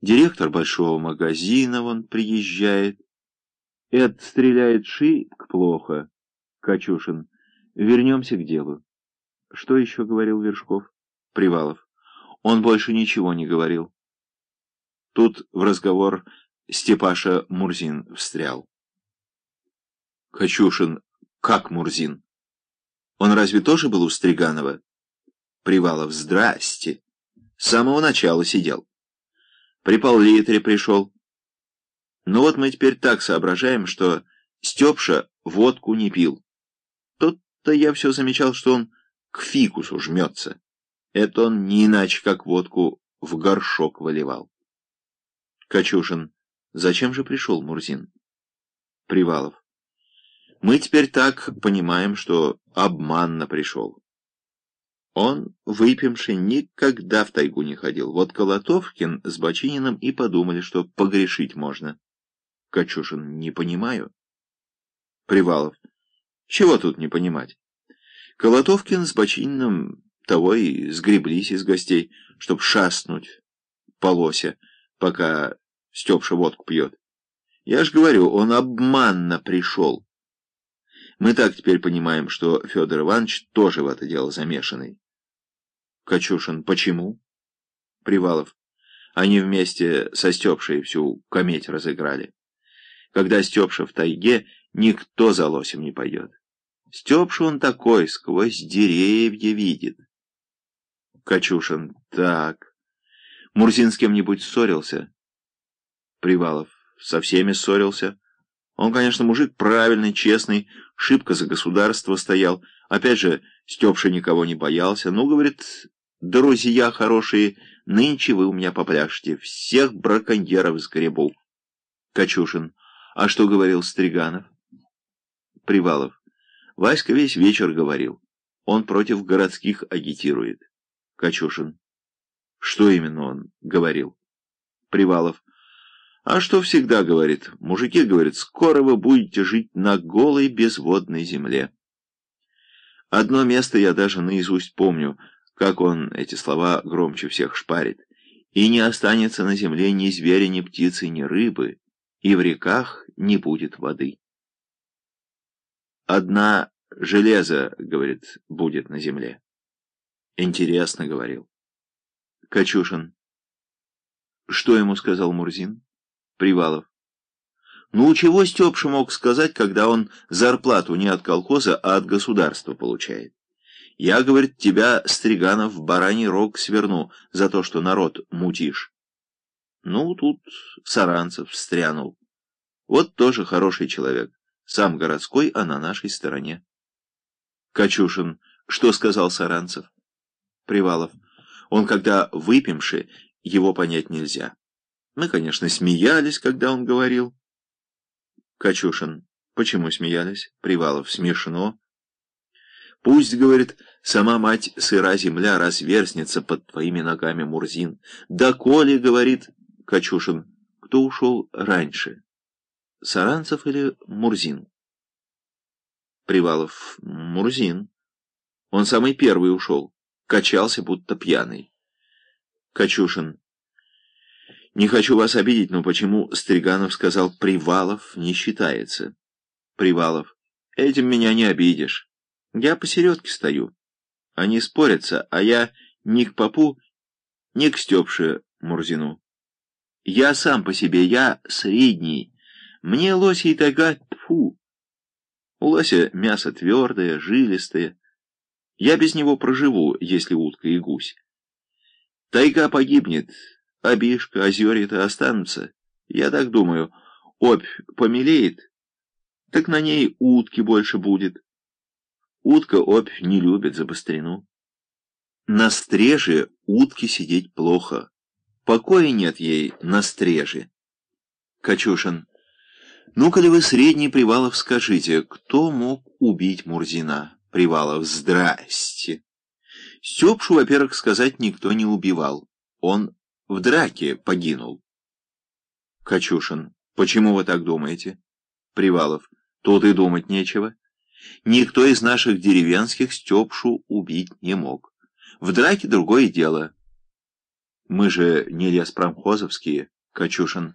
Директор большого магазина вон приезжает. Эд стреляет шибко плохо. Качушин. Вернемся к делу. Что еще говорил Вершков? Привалов. Он больше ничего не говорил. Тут в разговор Степаша Мурзин встрял. Качушин. Как Мурзин? Он разве тоже был у Стриганова? Привалов. Здрасте. С самого начала сидел. При пол-литре пришел. Ну вот мы теперь так соображаем, что Степша водку не пил. Тут-то я все замечал, что он к фикусу жмется. Это он не иначе, как водку в горшок выливал. Качушин. Зачем же пришел Мурзин? Привалов. Мы теперь так понимаем, что обманно пришел. Он, выпивший, никогда в тайгу не ходил. Вот Колотовкин с Бочининым и подумали, что погрешить можно. Качушин, не понимаю. Привалов, чего тут не понимать? Колотовкин с Бочининым того и сгреблись из гостей, чтоб шастнуть полося, пока Степша водку пьет. Я ж говорю, он обманно пришел. Мы так теперь понимаем, что Федор Иванович тоже в это дело замешанный. Качушин. Почему? Привалов. Они вместе со Степшей всю кометь разыграли. Когда Степша в тайге, никто за лосем не пойдет. Степша он такой, сквозь деревья видит. Качушин. Так. Мурзин с кем-нибудь ссорился? Привалов. Со всеми ссорился. Он, конечно, мужик правильный, честный, шибко за государство стоял. Опять же, Степша никого не боялся. Ну, говорит, Друзья хорошие, нынче вы у меня попляшете, всех браконьеров сгребу. Качушин. А что говорил Стриганов? Привалов. Васька весь вечер говорил. Он против городских агитирует. Качушин. Что именно он говорил? Привалов. А что всегда говорит? Мужики, говорят, скоро вы будете жить на голой безводной земле. Одно место я даже наизусть помню — как он эти слова громче всех шпарит. «И не останется на земле ни зверя, ни птицы, ни рыбы, и в реках не будет воды». «Одна железо, — говорит, — будет на земле». «Интересно, — говорил». Качушин. Что ему сказал Мурзин? Привалов. Ну, чего Степша мог сказать, когда он зарплату не от колхоза, а от государства получает? Я, говорит, тебя, Стриганов, в бараний рог сверну за то, что народ мутишь. Ну, тут Саранцев встрянул. Вот тоже хороший человек. Сам городской, а на нашей стороне. Качушин. Что сказал Саранцев? Привалов. Он, когда выпьемши, его понять нельзя. Мы, конечно, смеялись, когда он говорил. Качушин. Почему смеялись? Привалов. Смешно. Пусть, говорит, сама мать сыра земля разверзнется под твоими ногами, Мурзин. Да коли, говорит Качушин, кто ушел раньше, Саранцев или Мурзин? Привалов, Мурзин. Он самый первый ушел, качался, будто пьяный. Качушин. Не хочу вас обидеть, но почему Стриганов сказал «Привалов не считается»? Привалов. Этим меня не обидишь. Я посередке стою. Они спорятся, а я ни к попу, ни к Степше Мурзину. Я сам по себе, я средний. Мне лосей тага, тьфу. У лося мясо твердое, жилистое. Я без него проживу, если утка и гусь. Тайга погибнет, а бишка, озерья-то останутся. Я так думаю, опь помелеет, так на ней утки больше будет. Утка опь не любит за быстрину. На стреже утки сидеть плохо. Покоя нет ей на стреже. Качушин. Ну-ка ли вы, средний Привалов, скажите, кто мог убить Мурзина? Привалов. Здрасте. Степшу, во-первых, сказать никто не убивал. Он в драке погинул. Качушин. Почему вы так думаете? Привалов. Тут и думать нечего. Никто из наших деревенских Степшу убить не мог. В драке другое дело. Мы же не леспромхозовские, Качушин